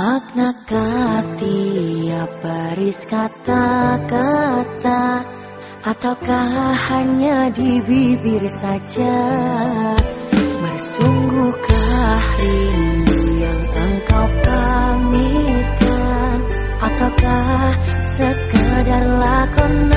Makna kati tiap baris kata-kata Ataukah hanya di bibir saja? Bersungguhkah rindu yang engkau pamitkan Ataukah sekadar lakon